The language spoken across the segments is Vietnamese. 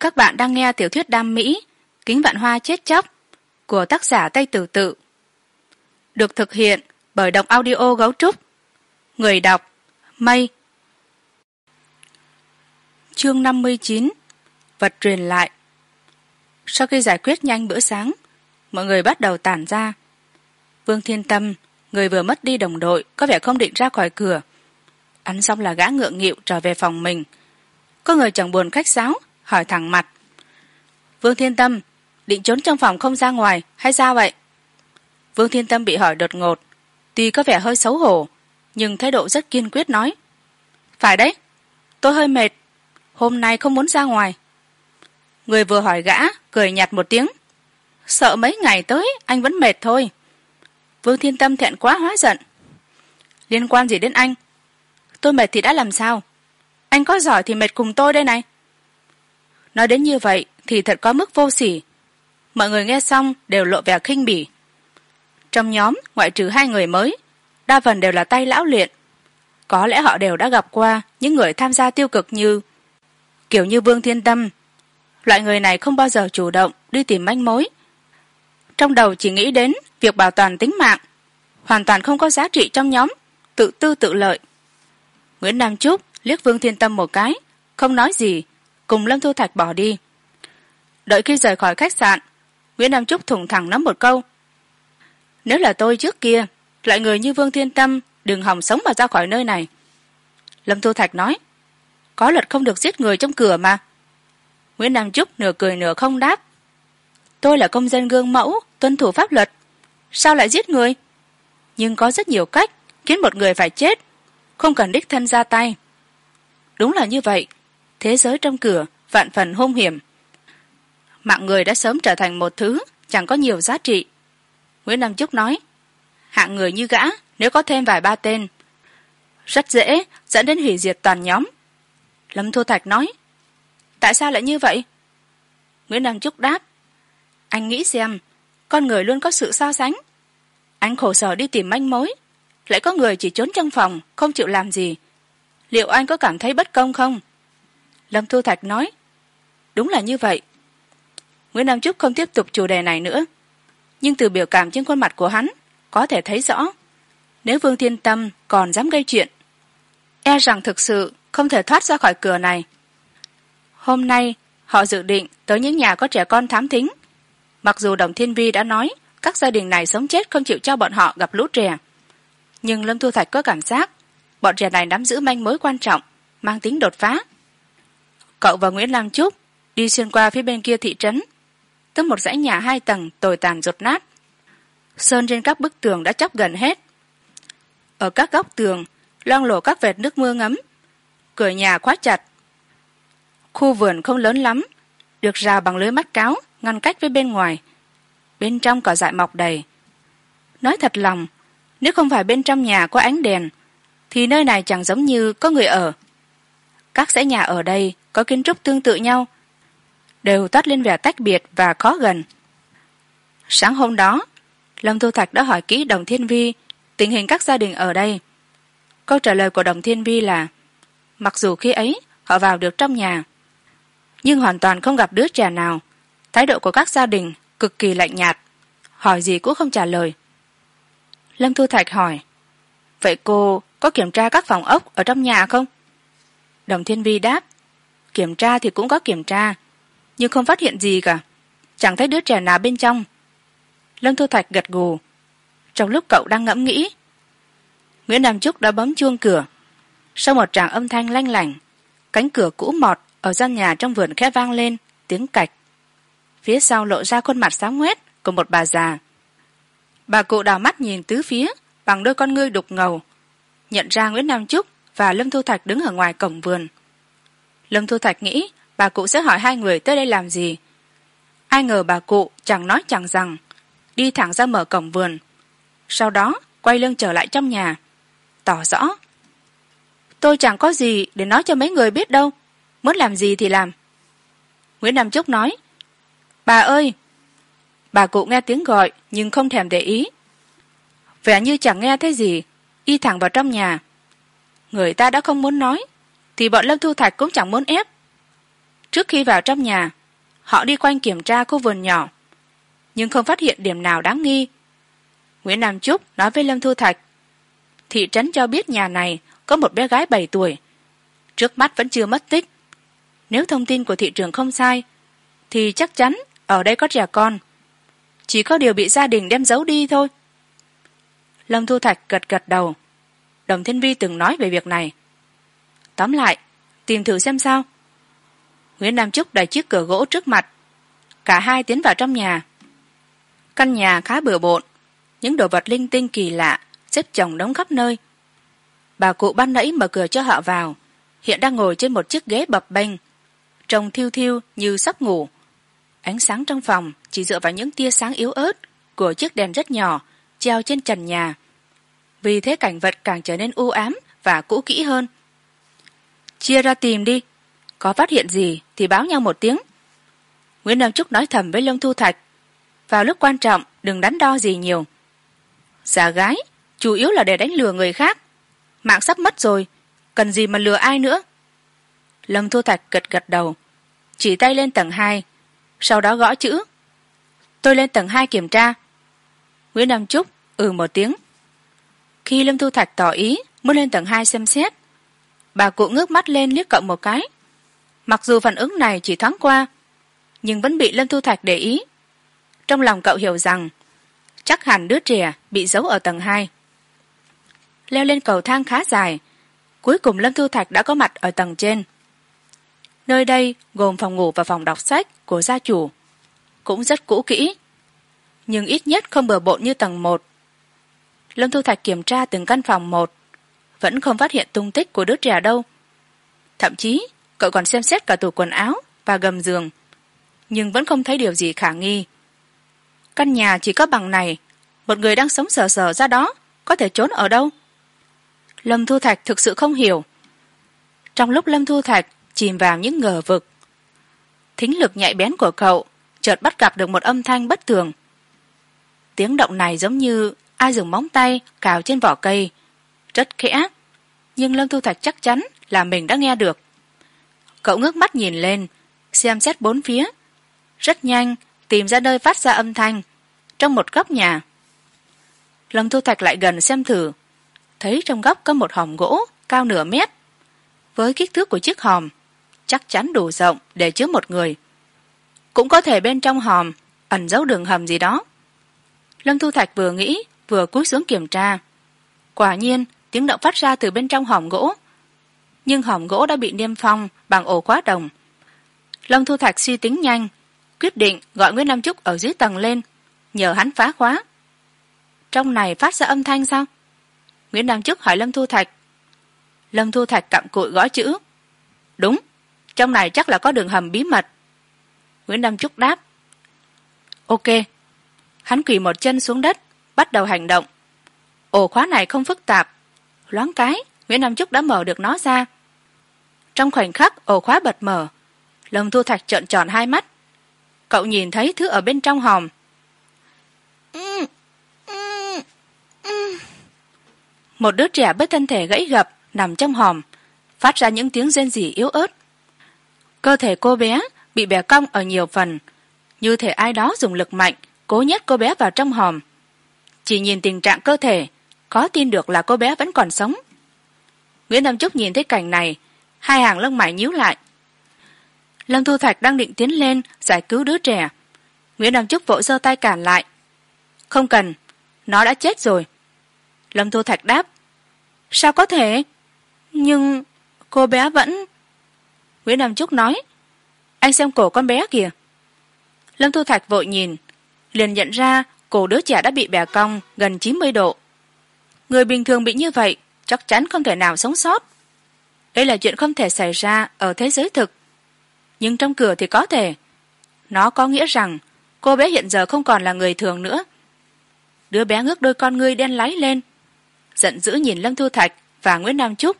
các bạn đang nghe tiểu thuyết đam mỹ, kính vạn hoa chết chóc, của tác giả tây tử tự. Được thực hiện bởi đọc audio gấu trúc. Người đọc, mây. Chương năm mươi chín, vật truyền lại. Sau khi giải quyết nhanh bữa sáng, mọi người bắt đầu tản ra. Vương thiên tâm, người vừa mất đi đồng đội, có vẻ không định ra khỏi cửa. Ăn xong là gã ngượng nghịu trở về phòng mình. Có người chẳng buồn khách sáo hỏi thẳng mặt. Vương thiên tâm, định trốn trong phòng không ra ngoài hay sao vậy? Vương thiên tâm bị hỏi đột ngột, tuy có vẻ hơi xấu hổ, nhưng thái độ rất kiên quyết nói. Phải đấy, tôi hơi mệt, hôm nay không muốn ra ngoài. Người vừa hỏi gã, cười nhạt một tiếng. Sợ mấy ngày tới, anh vẫn mệt thôi. Vương thiên tâm thẹn quá hóa giận. Liên quan gì đến anh? Tôi mệt thì đã làm sao? Anh có giỏi thì mệt cùng tôi đây này nói đến như vậy thì thật có mức vô sỉ. Mọi người nghe xong đều lộ vẻ khinh bỉ. Trong nhóm, ngoại trừ hai người mới, đa phần đều là tay lão luyện. Có lẽ họ đều đã gặp qua những người tham gia tiêu cực như, kiểu như vương thiên tâm. Loại người này không bao giờ chủ động đi tìm manh mối. Trong đầu chỉ nghĩ đến việc bảo toàn tính mạng, hoàn toàn không có giá trị trong nhóm, tự tư tự lợi. Nguyễn nam trúc liếc vương thiên tâm một cái, không nói gì cùng lâm thu thạch bỏ đi. Đợi khi rời khỏi khách sạn, nguyễn nam trúc thủng thẳng nắm một câu. Nếu là tôi trước kia loại người như vương thiên tâm, đừng hòng sống mà ra khỏi nơi này. Lâm thu thạch nói, có luật không được giết người trong cửa mà. Nguyễn nam trúc nửa cười nửa không đáp. Tôi là công dân gương mẫu, tuân thủ pháp luật. Sao lại giết người? Nhưng có rất nhiều cách khiến một người phải chết, không cần đích thân ra tay. Đúng là như vậy thế giới trong cửa, vạn phần hung hiểm. Mạng người đã sớm trở thành một thứ chẳng có nhiều giá trị. Nguyễn nam trúc nói, hạng người như gã, nếu có thêm vài ba tên, rất dễ dẫn đến hủy diệt toàn nhóm. Lâm thu thạch nói, tại sao lại như vậy? Nguyễn nam trúc đáp, anh nghĩ xem, con người luôn có sự so sánh. Anh khổ sở đi tìm manh mối, lại có người chỉ trốn trong phòng, không chịu làm gì. Liệu anh có cảm thấy bất công không? Lâm thu thạch nói. Đúng là như vậy. Nguyễn nam trúc không tiếp tục chủ đề này nữa. Nhưng từ biểu cảm trên khuôn mặt của hắn, có thể thấy rõ. Nếu vương thiên tâm còn dám gây chuyện e rằng thực sự không thể thoát ra khỏi cửa này. Hôm nay, họ dự định tới những nhà có trẻ con thám thính. Mặc dù đồng thiên vi đã nói các gia đình này sống chết không chịu cho bọn họ gặp lũ trẻ. Nhưng lâm thu thạch có cảm giác bọn trẻ này nắm giữ manh mối quan trọng, mang tính đột phá cậu và nguyễn lam trúc đi xuyên qua phía bên kia thị trấn, tới một dãy nhà hai tầng tồi tàn rột nát. Sơn trên các bức tường đã chóc gần hết. Ở các góc tường, loang lổ các vệt nước mưa ngấm, cửa nhà khóa chặt. Khu vườn không lớn lắm, được rào bằng lưới mắt cáo, ngăn cách với bên ngoài. Bên trong cỏ dại mọc đầy. Nói thật lòng, nếu không phải bên trong nhà có ánh đèn, thì nơi này chẳng giống như có người ở. Các dãy nhà ở đây có kiến trúc tương tự nhau, đều toát lên vẻ tách biệt và khó gần. Sáng hôm đó, lâm thu thạch đã hỏi kỹ đồng thiên vi tình hình các gia đình ở đây. Câu trả lời của đồng thiên vi là, mặc dù khi ấy họ vào được trong nhà, nhưng hoàn toàn không gặp đứa trẻ nào. Thái độ của các gia đình cực kỳ lạnh nhạt, hỏi gì cũng không trả lời. Lâm thu thạch hỏi, vậy cô có kiểm tra các phòng ốc ở trong nhà không? Đồng thiên vi đáp kiểm tra thì cũng có kiểm tra, nhưng không phát hiện gì cả. Chẳng thấy đứa trẻ nào bên trong. Lâm thu thạch gật gù. Trong lúc cậu đang ngẫm nghĩ, nguyễn nam trúc đã bấm chuông cửa. Sau một tràng âm thanh lanh lảnh, cánh cửa cũ mọt ở gian nhà trong vườn khẽ vang lên tiếng cạch. Phía sau lộ ra khuôn mặt sáng ngoét của một bà già. Bà cụ đào mắt nhìn tứ phía bằng đôi con ngươi đục ngầu, nhận ra nguyễn nam trúc và lâm thu thạch đứng ở ngoài cổng vườn lâm thu thạch nghĩ, bà cụ sẽ hỏi hai người tới đây làm gì. Ai ngờ bà cụ chẳng nói chẳng rằng, đi thẳng ra mở cổng vườn. Sau đó, quay lưng trở lại trong nhà, tỏ rõ, tôi chẳng có gì để nói cho mấy người biết đâu, muốn làm gì thì làm. Nguyễn nam trúc nói, bà ơi! Bà cụ nghe tiếng gọi nhưng không thèm để ý. Vẻ như chẳng nghe thấy gì, y thẳng vào trong nhà. Người ta đã không muốn nói thì bọn lâm thu thạch cũng chẳng muốn ép. Trước khi vào trong nhà, họ đi quanh kiểm tra khu vườn nhỏ, nhưng không phát hiện điểm nào đáng nghi. Nguyễn nam trúc nói với lâm thu thạch, thị trấn cho biết nhà này có một bé gái bảy tuổi, trước mắt vẫn chưa mất tích. Nếu thông tin của thị trường không sai, thì chắc chắn ở đây có trẻ con. Chỉ có điều bị gia đình đem giấu đi thôi. Lâm thu thạch gật gật đầu. Đồng thiên vi từng nói về việc này tóm lại, tìm thử xem sao. Nguyễn nam trúc đẩy chiếc cửa gỗ trước mặt. Cả hai tiến vào trong nhà. Căn nhà khá bừa bộn. Những đồ vật linh tinh kỳ lạ, xếp chồng đống khắp nơi. Bà cụ ban nãy mở cửa cho họ vào. Hiện đang ngồi trên một chiếc ghế bập bênh. Trông thiêu thiêu như sắp ngủ. Ánh sáng trong phòng chỉ dựa vào những tia sáng yếu ớt của chiếc đèn rất nhỏ treo trên trần nhà. Vì thế cảnh vật càng trở nên u ám và cũ kỹ hơn chia ra tìm đi. Có phát hiện gì thì báo nhau một tiếng. Nguyễn nam trúc nói thầm với lương thu thạch. Vào lúc quan trọng, đừng đắn đo gì nhiều. Giả gái, chủ yếu là để đánh lừa người khác. Mạng sắp mất rồi, cần gì mà lừa ai nữa? Lâm thu thạch gật gật đầu. Chỉ tay lên tầng hai, sau đó gõ chữ. Tôi lên tầng hai kiểm tra. Nguyễn nam trúc ừ một tiếng. Khi lâm thu thạch tỏ ý, muốn lên tầng hai xem xét bà cụ ngước mắt lên liếc cậu một cái. Mặc dù phản ứng này chỉ thoáng qua, nhưng vẫn bị lâm thu thạch để ý. Trong lòng cậu hiểu rằng, chắc hẳn đứa trẻ bị giấu ở tầng hai. Leo lên cầu thang khá dài, cuối cùng lâm thu thạch đã có mặt ở tầng trên. Nơi đây gồm phòng ngủ và phòng đọc sách của gia chủ, cũng rất cũ kỹ, nhưng ít nhất không bừa bộn như tầng một. Lâm thu thạch kiểm tra từng căn phòng một vẫn không phát hiện tung tích của đứa trẻ đâu. Thậm chí, cậu còn xem xét cả tủ quần áo và gầm giường, nhưng vẫn không thấy điều gì khả nghi. Căn nhà chỉ có bằng này, một người đang sống sờ sờ ra đó có thể trốn ở đâu? Lâm thu thạch thực sự không hiểu. Trong lúc lâm thu thạch chìm vào những ngờ vực, thính lực nhạy bén của cậu chợt bắt gặp được một âm thanh bất thường. Tiếng động này giống như ai dùng móng tay cào trên vỏ cây rất khẽ nhưng lâm thu thạch chắc chắn là mình đã nghe được. Cậu ngước mắt nhìn lên, xem xét bốn phía. Rất nhanh, tìm ra nơi phát ra âm thanh. Trong một góc nhà, lâm thu thạch lại gần xem thử. Thấy trong góc có một hòm gỗ cao nửa mét. Với kích thước của chiếc hòm, chắc chắn đủ rộng để chứa một người. Cũng có thể bên trong hòm ẩn giấu đường hầm gì đó. Lâm thu thạch vừa nghĩ, vừa cúi xuống kiểm tra. Quả nhiên tiếng động phát ra từ bên trong hòm gỗ. Nhưng hòm gỗ đã bị niêm phong bằng ổ khóa đồng. Lâm thu thạch suy tính nhanh, quyết định gọi nguyễn nam trúc ở dưới tầng lên, nhờ hắn phá khóa. Trong này phát ra âm thanh sao? Nguyễn nam trúc hỏi lâm thu thạch. Lâm thu thạch cặm cụi gõ chữ. Đúng, trong này chắc là có đường hầm bí mật. Nguyễn nam trúc đáp. Ok, hắn quỳ một chân xuống đất, bắt đầu hành động. Ổ khóa này không phức tạp loáng cái nguyễn nam trúc đã mở được nó ra. Trong khoảnh khắc ổ khóa bật mở. Lâm thu thạch trợn tròn hai mắt. Cậu nhìn thấy thứ ở bên trong hòm. Một đứa trẻ với thân thể gãy gập nằm trong hòm phát ra những tiếng rên rỉ yếu ớt. Cơ thể cô bé bị bẻ cong ở nhiều phần như thể ai đó dùng lực mạnh cố nhét cô bé vào trong hòm. Chỉ nhìn tình trạng cơ thể có tin được là cô bé vẫn còn sống. Nguyễn nam trúc nhìn thấy cảnh này, hai hàng lông mày nhíu lại. Lâm thu thạch đang định tiến lên giải cứu đứa trẻ. Nguyễn nam trúc vội giơ tay cản lại. Không cần, nó đã chết rồi. Lâm thu thạch đáp. Sao có thể? Nhưng cô bé vẫn nguyễn nam trúc nói. Anh xem cổ con bé kìa. Lâm thu thạch vội nhìn, liền nhận ra cổ đứa trẻ đã bị bẻ cong gần chín mươi độ người bình thường bị như vậy, chắc chắn không thể nào sống sót. Đây là chuyện không thể xảy ra ở thế giới thực. Nhưng trong cửa thì có thể. Nó có nghĩa rằng, cô bé hiện giờ không còn là người thường nữa. Đứa bé ngước đôi con ngươi đen láy lên, giận dữ nhìn lâm thu thạch và nguyễn nam trúc.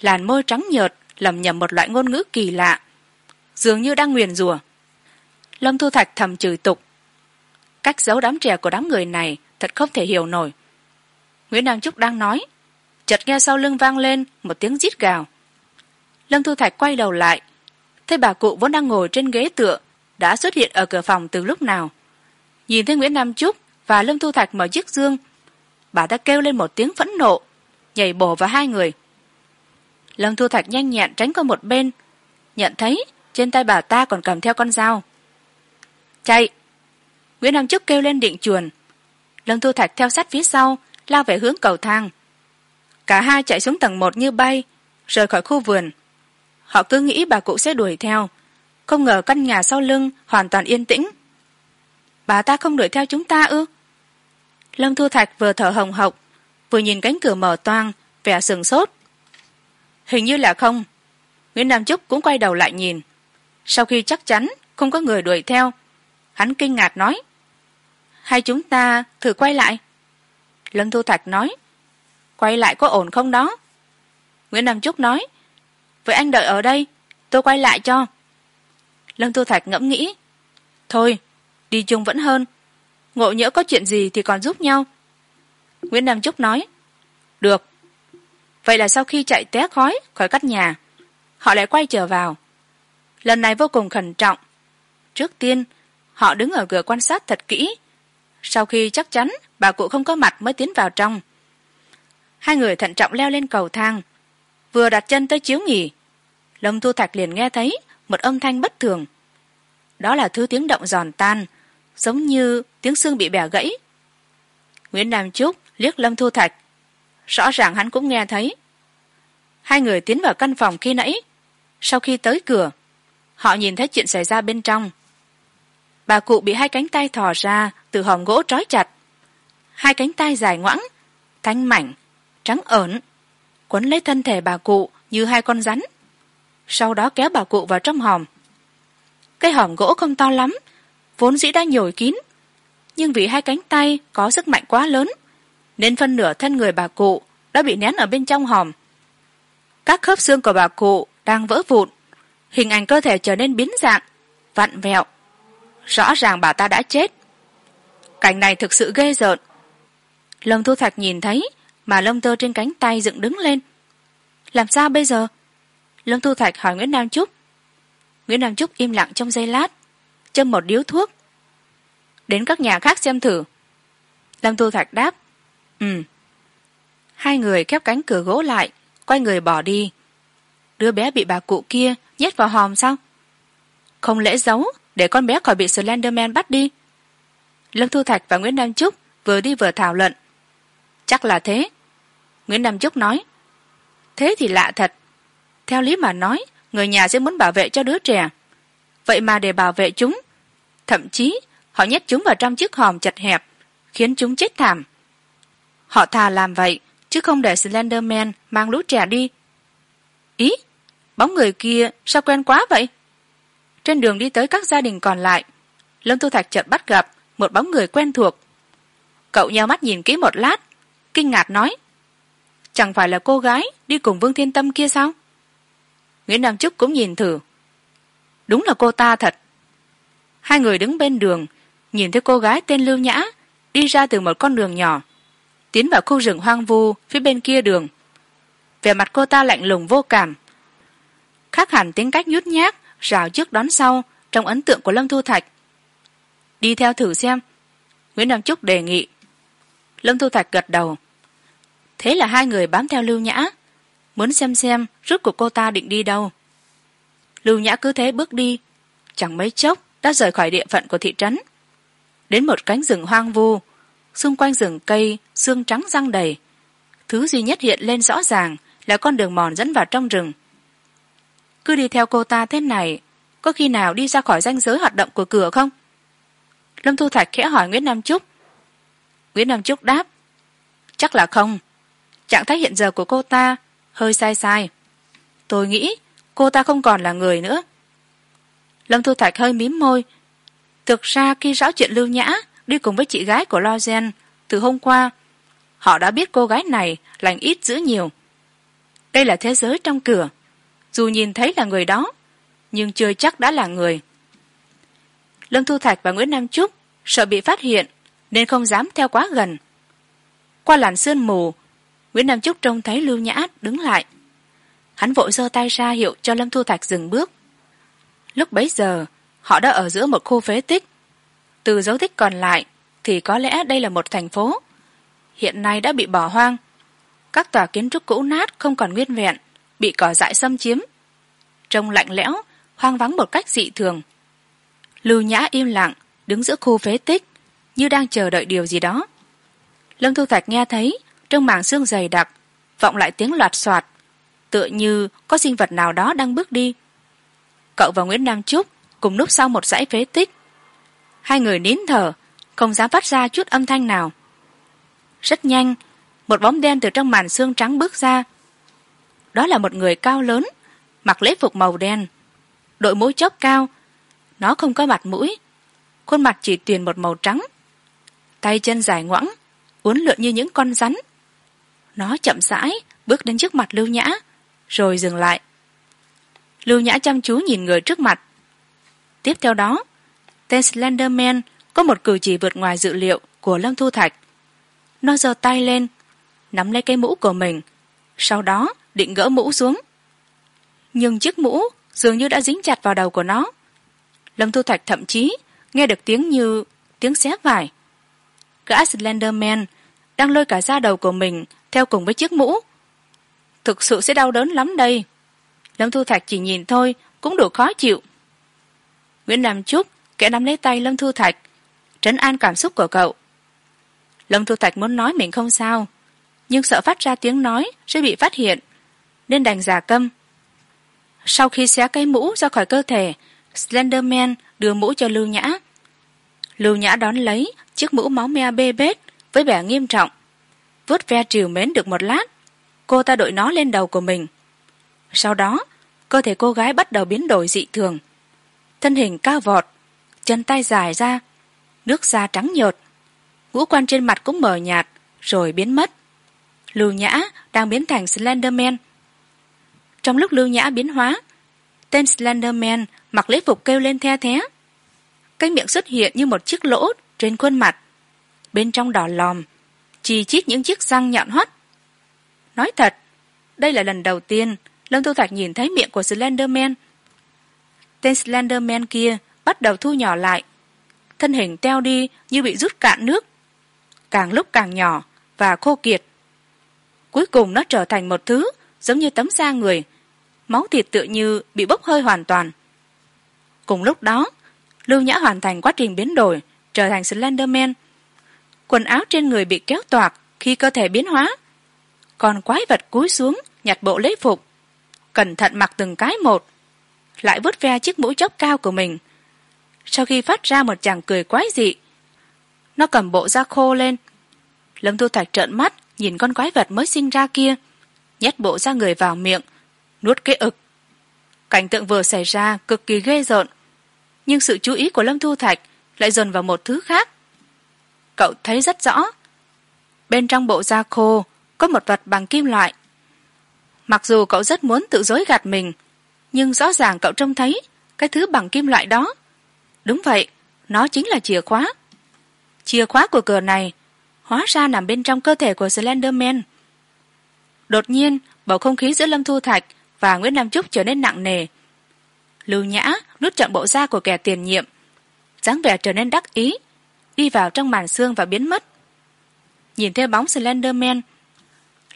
Làn môi trắng nhợt, lầm nhầm một loại ngôn ngữ kỳ lạ. Dường như đang nguyền rủa. Lâm thu thạch thầm chửi tục. Cách giấu đám trẻ của đám người này thật không thể hiểu nổi nguyễn nam trúc đang nói. Chợt nghe sau lưng vang lên một tiếng rít gào. Lâm thu thạch quay đầu lại. Thấy bà cụ vốn đang ngồi trên ghế tựa, đã xuất hiện ở cửa phòng từ lúc nào. Nhìn thấy nguyễn nam trúc và lâm thu thạch mở chiếc dương, bà ta kêu lên một tiếng phẫn nộ, nhảy bổ vào hai người. Lâm thu thạch nhanh nhẹn tránh qua một bên, nhận thấy trên tay bà ta còn cầm theo con dao. Chạy! Nguyễn nam trúc kêu lên định chuồn. Lâm thu thạch theo sát phía sau lao về hướng cầu thang. Cả hai chạy xuống tầng một như bay, rời khỏi khu vườn. Họ cứ nghĩ bà cụ sẽ đuổi theo. Không ngờ căn nhà sau lưng hoàn toàn yên tĩnh. Bà ta không đuổi theo chúng ta ư? Lâm thu thạch vừa thở hồng hộc, vừa nhìn cánh cửa mở toang, vẻ sừng sốt. Hình như là không. Nguyễn nam trúc cũng quay đầu lại nhìn. Sau khi chắc chắn không có người đuổi theo, hắn kinh ngạc nói, hay chúng ta thử quay lại? Lâm thu thạch nói, quay lại có ổn không đó? Nguyễn nam trúc nói, vậy anh đợi ở đây, tôi quay lại cho. Lâm thu thạch ngẫm nghĩ, thôi, đi chung vẫn hơn, ngộ nhỡ có chuyện gì thì còn giúp nhau. Nguyễn nam trúc nói, được. Vậy là sau khi chạy té khói khỏi cắt nhà, họ lại quay trở vào. Lần này vô cùng khẩn trọng. Trước tiên, họ đứng ở cửa quan sát thật kỹ sau khi chắc chắn, bà cụ không có mặt mới tiến vào trong. Hai người thận trọng leo lên cầu thang. Vừa đặt chân tới chiếu nghỉ, lâm thu thạch liền nghe thấy một âm thanh bất thường. Đó là thứ tiếng động giòn tan, giống như tiếng xương bị bẻ gãy. Nguyễn nam trúc liếc lâm thu thạch. Rõ ràng hắn cũng nghe thấy. Hai người tiến vào căn phòng khi nãy. Sau khi tới cửa, họ nhìn thấy chuyện xảy ra bên trong. Bà cụ bị hai cánh tay thò ra từ hòm gỗ trói chặt. Hai cánh tay dài ngoãng thanh mảnh, trắng ởn, quấn lấy thân thể bà cụ như hai con rắn. Sau đó kéo bà cụ vào trong hòm. Cái hòm gỗ không to lắm, vốn dĩ đã nhồi kín, nhưng vì hai cánh tay có sức mạnh quá lớn, nên phân nửa thân người bà cụ đã bị nén ở bên trong hòm. Các khớp xương của bà cụ đang vỡ vụn, hình ảnh cơ thể trở nên biến dạng, vặn vẹo. Rõ ràng bà ta đã chết cảnh này thực sự ghê rợn. Lâm thu thạch nhìn thấy, mà lông tơ trên cánh tay dựng đứng lên. Làm sao bây giờ? Lâm thu thạch hỏi nguyễn nam trúc. Nguyễn nam trúc im lặng trong giây lát, châm một điếu thuốc. Đến các nhà khác xem thử. Lâm thu thạch đáp ừ. Hai người khép cánh cửa gỗ lại, quay người bỏ đi. Đứa bé bị bà cụ kia nhét vào hòm sao? Không lẽ giấu, để con bé khỏi bị slenderman bắt đi? Lâm thu thạch và nguyễn nam trúc vừa đi vừa thảo luận. Chắc là thế. Nguyễn nam trúc nói, thế thì lạ thật. Theo lý mà nói, người nhà sẽ muốn bảo vệ cho đứa trẻ. Vậy mà để bảo vệ chúng, thậm chí họ nhét chúng vào trong chiếc hòm chật hẹp, khiến chúng chết thảm. Họ thà làm vậy, chứ không để slenderman mang lũ trẻ đi. Ý, bóng người kia sao quen quá vậy? Trên đường đi tới các gia đình còn lại, lâm thu thạch chợt bắt gặp một bóng người quen thuộc. Cậu nheo mắt nhìn kỹ một lát, kinh ngạc nói, chẳng phải là cô gái đi cùng vương thiên tâm kia sao? Nguyễn đăng trúc cũng nhìn thử, đúng là cô ta thật. Hai người đứng bên đường, nhìn thấy cô gái tên lưu nhã đi ra từ một con đường nhỏ, tiến vào khu rừng hoang vu phía bên kia đường. Vẻ mặt cô ta lạnh lùng vô cảm, khác hẳn tính cách nhút nhát, rào trước đón sau trong ấn tượng của lâm thu thạch đi theo thử xem. Nguyễn nam trúc đề nghị. Lâm thu thạch gật đầu. Thế là hai người bám theo lưu nhã. Muốn xem xem rút của cô ta định đi đâu. Lưu nhã cứ thế bước đi. Chẳng mấy chốc, đã rời khỏi địa phận của thị trấn. Đến một cánh rừng hoang vu. Xung quanh rừng cây, xương trắng răng đầy. Thứ duy nhất hiện lên rõ ràng là con đường mòn dẫn vào trong rừng. Cứ đi theo cô ta thế này, có khi nào đi ra khỏi ranh giới hoạt động của cửa không? Lâm thu thạch khẽ hỏi nguyễn nam trúc. Nguyễn nam trúc đáp, chắc là không. Trạng thái hiện giờ của cô ta hơi sai sai. Tôi nghĩ cô ta không còn là người nữa. Lâm thu thạch hơi mím môi. Thực ra khi rõ chuyện lưu nhã đi cùng với chị gái của lo gen, từ hôm qua, họ đã biết cô gái này lành ít giữ nhiều. Đây là thế giới trong cửa. Dù nhìn thấy là người đó, nhưng chưa chắc đã là người lâm thu thạch và nguyễn nam trúc sợ bị phát hiện nên không dám theo quá gần. Qua làn sương mù, nguyễn nam trúc trông thấy lưu nhã đứng lại. Hắn vội giơ tay ra hiệu cho lâm thu thạch dừng bước. Lúc bấy giờ, họ đã ở giữa một khu phế tích. Từ dấu tích còn lại thì có lẽ đây là một thành phố. Hiện nay đã bị bỏ hoang. Các tòa kiến trúc cũ nát không còn nguyên vẹn, bị cỏ dại xâm chiếm. Trông lạnh lẽo, hoang vắng một cách dị thường lưu nhã im lặng, đứng giữa khu phế tích, như đang chờ đợi điều gì đó. Lâm thu thạch nghe thấy, trong màng xương dày đặc, vọng lại tiếng loạt soạt, tựa như có sinh vật nào đó đang bước đi. Cậu và nguyễn nam trúc cùng núp sau một dãy phế tích. Hai người nín thở, không dám phát ra chút âm thanh nào. Rất nhanh, một bóng đen từ trong màn xương trắng bước ra. Đó là một người cao lớn, mặc lễ phục màu đen, đội mũ chóp cao nó không có mặt mũi. Khuôn mặt chỉ tuyền một màu trắng. Tay chân dài ngoẵng uốn lượn như những con rắn. Nó chậm rãi bước đến trước mặt lưu nhã, rồi dừng lại. Lưu nhã chăm chú nhìn người trước mặt. Tiếp theo đó, tên slenderman có một cử chỉ vượt ngoài dự liệu của lâm thu thạch. Nó giơ tay lên, nắm lấy cái mũ của mình, sau đó định gỡ mũ xuống. Nhưng chiếc mũ dường như đã dính chặt vào đầu của nó lâm thu thạch thậm chí nghe được tiếng như tiếng xé vải. Gã slenderman đang lôi cả da đầu của mình theo cùng với chiếc mũ. Thực sự sẽ đau đớn lắm đây. Lâm thu thạch chỉ nhìn thôi, cũng đủ khó chịu. Nguyễn nam trúc kẻ nắm lấy tay lâm thu thạch, trấn an cảm xúc của cậu. Lâm thu thạch muốn nói mình không sao, nhưng sợ phát ra tiếng nói sẽ bị phát hiện, nên đành giả câm. Sau khi xé cái mũ ra khỏi cơ thể slenderman đưa mũ cho lưu nhã. Lưu nhã đón lấy chiếc mũ máu me bê bết với vẻ nghiêm trọng. Vuốt ve trìu mến được một lát, cô ta đội nó lên đầu của mình. Sau đó, cơ thể cô gái bắt đầu biến đổi dị thường. Thân hình cao vọt, chân tay dài ra, nước da trắng nhợt, ngũ quan trên mặt cũng mờ nhạt rồi biến mất. Lưu nhã đang biến thành slenderman. Trong lúc lưu nhã biến hóa tên slenderman mặc lễ phục kêu lên the thé cái miệng xuất hiện như một chiếc lỗ trên khuôn mặt. Bên trong đỏ lòm chì chít những chiếc răng nhọn hoắt nói thật, đây là lần đầu tiên lâm thu thạch nhìn thấy miệng của slenderman. Tên slenderman kia bắt đầu thu nhỏ lại, thân hình teo đi như bị rút cạn nước, càng lúc càng nhỏ và khô kiệt. Cuối cùng nó trở thành một thứ giống như tấm da người máu thịt tựa như bị bốc hơi hoàn toàn. Cùng lúc đó, lưu nhã hoàn thành quá trình biến đổi, trở thành slenderman. Quần áo trên người bị kéo toạc khi cơ thể biến hóa. Còn quái vật cúi xuống, nhặt bộ lễ phục. Cẩn thận mặc từng cái một, lại vớt ve chiếc mũi chóp cao của mình. Sau khi phát ra một chàng cười quái dị, nó cầm bộ da khô lên. Lâm thu thạch trợn mắt, nhìn con quái vật mới sinh ra kia, nhét bộ da người vào miệng nuốt cái ực. Cảnh tượng vừa xảy ra cực kỳ ghê rợn, nhưng sự chú ý của lâm thu thạch lại dồn vào một thứ khác. Cậu thấy rất rõ, bên trong bộ da khô có một vật bằng kim loại. Mặc dù cậu rất muốn tự dối gạt mình, nhưng rõ ràng cậu trông thấy cái thứ bằng kim loại đó. Đúng vậy, nó chính là chìa khóa. Chìa khóa của cửa này hóa ra nằm bên trong cơ thể của slenderman. Đột nhiên, bầu không khí giữa lâm thu thạch và nguyễn nam trúc trở nên nặng nề. Lưu nhã nút chọn bộ da của kẻ tiền nhiệm, dáng vẻ trở nên đắc ý, đi vào trong màn xương và biến mất. Nhìn theo bóng slenderman,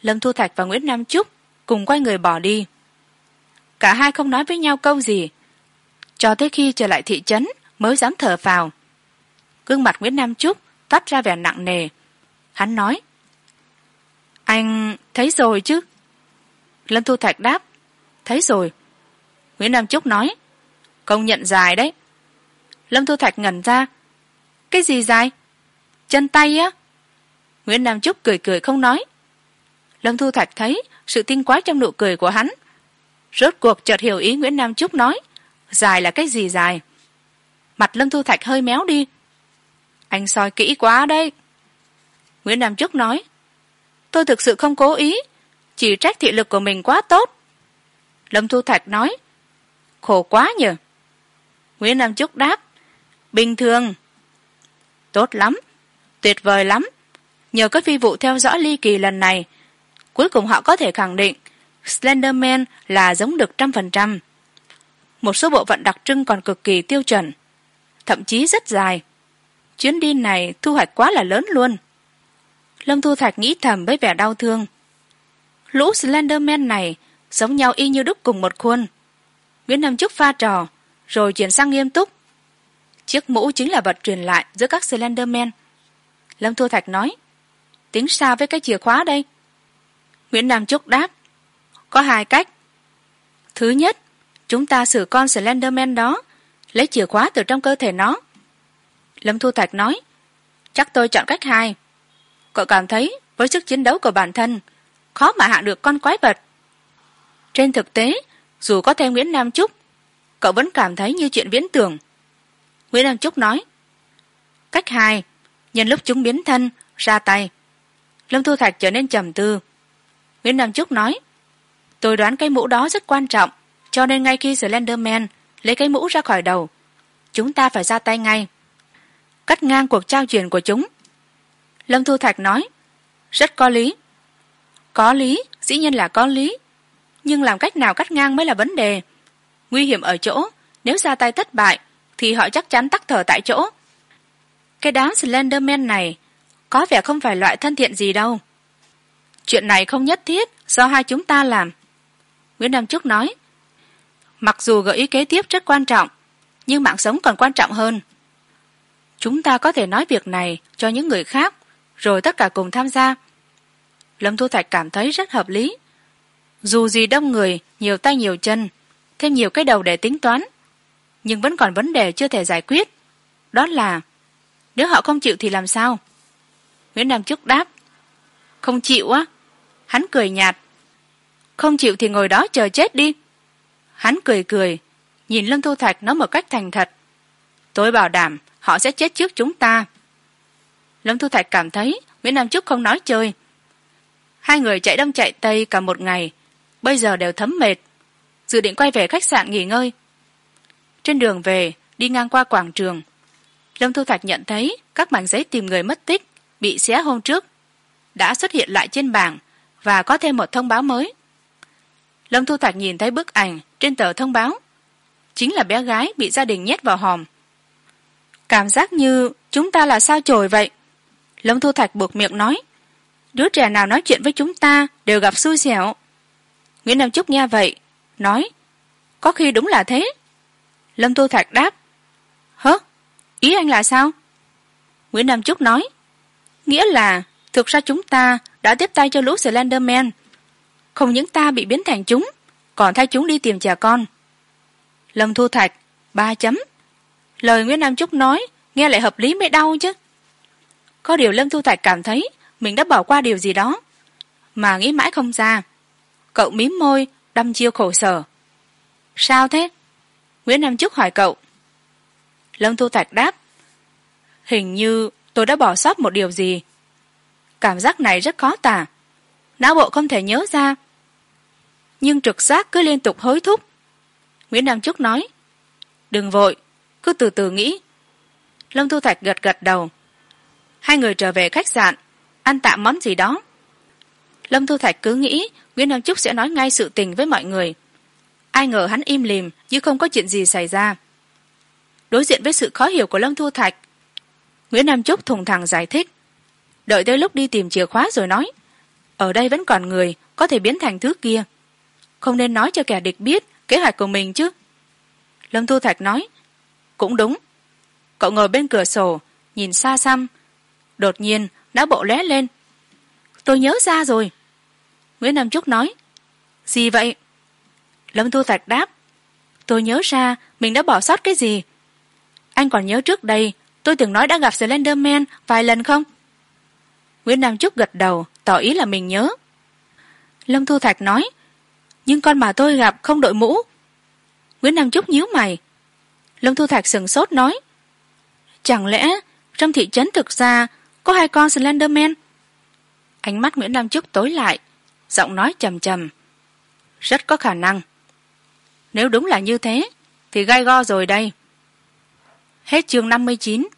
lâm thu thạch và nguyễn nam trúc cùng quay người bỏ đi. Cả hai không nói với nhau câu gì, cho tới khi trở lại thị trấn mới dám thở phào gương mặt nguyễn nam trúc toát ra vẻ nặng nề. Hắn nói, anh thấy rồi chứ? Lâm thu thạch đáp thấy rồi. Nguyễn nam trúc nói, công nhận dài đấy. Lâm thu thạch ngẩn ra, cái gì dài? Chân tay á? Nguyễn nam trúc cười cười không nói. Lâm thu thạch thấy sự tinh quái trong nụ cười của hắn, rốt cuộc chợt hiểu ý nguyễn nam trúc nói, dài là cái gì dài? Mặt lâm thu thạch hơi méo đi. Anh soi kỹ quá đấy. Nguyễn nam trúc nói, tôi thực sự không cố ý, chỉ trách thị lực của mình quá tốt lâm thu thạch nói, khổ quá nhờ. Nguyễn nam trúc đáp, bình thường. Tốt lắm, tuyệt vời lắm. Nhờ các phi vụ theo dõi ly kỳ lần này, cuối cùng họ có thể khẳng định slenderman là giống được trăm phần trăm. Một số bộ phận đặc trưng còn cực kỳ tiêu chuẩn, thậm chí rất dài. Chuyến đi này thu hoạch quá là lớn luôn. Lâm thu thạch nghĩ thầm với vẻ đau thương, lũ slenderman này giống nhau y như đúc cùng một khuôn. Nguyễn nam trúc pha trò, rồi chuyển sang nghiêm túc. Chiếc mũ chính là vật truyền lại giữa các slenderman lâm thu thạch nói tính sao với cái chìa khóa đây. Nguyễn nam trúc đáp, có hai cách. Thứ nhất, chúng ta xử con slenderman đó, lấy chìa khóa từ trong cơ thể nó. Lâm thu thạch nói, chắc tôi chọn cách hai. Cậu cảm thấy với sức chiến đấu của bản thân, khó mà hạ được con quái vật trên thực tế, dù có thêm nguyễn nam trúc cậu vẫn cảm thấy như chuyện viễn tưởng. Nguyễn nam trúc nói, cách hai, nhân lúc chúng biến thân, ra tay, lâm thu thạch trở nên trầm tư. Nguyễn nam trúc nói, tôi đoán cái mũ đó rất quan trọng, cho nên ngay khi slenderman lấy cái mũ ra khỏi đầu, chúng ta phải ra tay ngay. Cắt ngang cuộc trao truyền của chúng, lâm thu thạch nói, rất có lý. Có lý, dĩ nhiên là có lý nhưng làm cách nào cắt ngang mới là vấn đề. Nguy hiểm ở chỗ, nếu ra tay thất bại, thì họ chắc chắn tắc thở tại chỗ. Cái đám slenderman này, có vẻ không phải loại thân thiện gì đâu. Chuyện này không nhất thiết do hai chúng ta làm. Nguyễn nam trúc nói, mặc dù gợi ý kế tiếp rất quan trọng, nhưng mạng sống còn quan trọng hơn. Chúng ta có thể nói việc này cho những người khác, rồi tất cả cùng tham gia. Lâm thu thạch cảm thấy rất hợp lý dù gì đông người, nhiều tay nhiều chân thêm nhiều cái đầu để tính toán. Nhưng vẫn còn vấn đề chưa thể giải quyết. Đó là, nếu họ không chịu thì làm sao? Nguyễn nam chức đáp, không chịu á. Hắn cười nhạt, không chịu thì ngồi đó chờ chết đi. Hắn cười cười, nhìn lâm thu thạch nói một cách thành thật, tôi bảo đảm họ sẽ chết trước chúng ta. Lâm thu thạch cảm thấy nguyễn nam trúc không nói chơi. Hai người chạy đông chạy tây cả một ngày bây giờ đều thấm mệt. Dự định quay về khách sạn nghỉ ngơi. Trên đường về, đi ngang qua quảng trường. Lâm thu thạch nhận thấy các mảnh giấy tìm người mất tích, bị xé hôm trước, đã xuất hiện lại trên bảng và có thêm một thông báo mới. Lâm thu thạch nhìn thấy bức ảnh trên tờ thông báo. Chính là bé gái bị gia đình nhét vào hòm. Cảm giác như chúng ta là sao chổi vậy? Lâm thu thạch buộc miệng nói. Đứa trẻ nào nói chuyện với chúng ta đều gặp xui xẻo nguyễn nam trúc nghe vậy, nói, có khi đúng là thế. Lâm tu thạch đáp, hớ, ý anh là sao? Nguyễn nam trúc nói, nghĩa là thực ra chúng ta đã tiếp tay cho lũ slenderman. Không những ta bị biến thành chúng, còn thay chúng đi tìm trẻ con. Lâm thu thạch ba chấm. Lời nguyễn nam trúc nói, nghe lại hợp lý mới đau chứ. Có điều lâm thu thạch cảm thấy mình đã bỏ qua điều gì đó, mà nghĩ mãi không ra cậu mím môi, đăm chiêu khổ sở. Sao thế? Nguyễn nam trúc hỏi cậu. Lâm thu thạch đáp. Hình như tôi đã bỏ sót một điều gì. Cảm giác này rất khó tả. Não bộ không thể nhớ ra. Nhưng trực giác cứ liên tục hối thúc. Nguyễn nam trúc nói. Đừng vội, cứ từ từ nghĩ. Lâm thu thạch gật gật đầu. Hai người trở về khách sạn, ăn tạm món gì đó lâm thu thạch cứ nghĩ nguyễn nam trúc sẽ nói ngay sự tình với mọi người. Ai ngờ hắn im lìm như không có chuyện gì xảy ra. Đối diện với sự khó hiểu của lâm thu thạch, nguyễn nam trúc thùng thẳng giải thích. Đợi tới lúc đi tìm chìa khóa rồi nói, ở đây vẫn còn người, có thể biến thành thứ kia. Không nên nói cho kẻ địch biết kế hoạch của mình chứ. Lâm thu thạch nói, cũng đúng. Cậu ngồi bên cửa sổ, nhìn xa xăm, đột nhiên đã bộ lóe lên. Tôi nhớ ra rồi nguyễn nam trúc nói, gì vậy? Lâm thu thạch đáp, tôi nhớ ra mình đã bỏ sót cái gì. Anh còn nhớ trước đây, tôi từng nói đã gặp slenderman vài lần không? Nguyễn nam trúc gật đầu, tỏ ý là mình nhớ. Lâm thu thạch nói, nhưng con mà tôi gặp không đội mũ. Nguyễn nam trúc nhíu mày. Lâm thu thạch sừng sốt nói, chẳng lẽ trong thị trấn thực ra có hai con slenderman? Ánh mắt nguyễn nam trúc tối lại giọng nói trầm trầm. Rất có khả năng. Nếu đúng là như thế, thì gai go rồi đây. Hết chương năm mươi chín.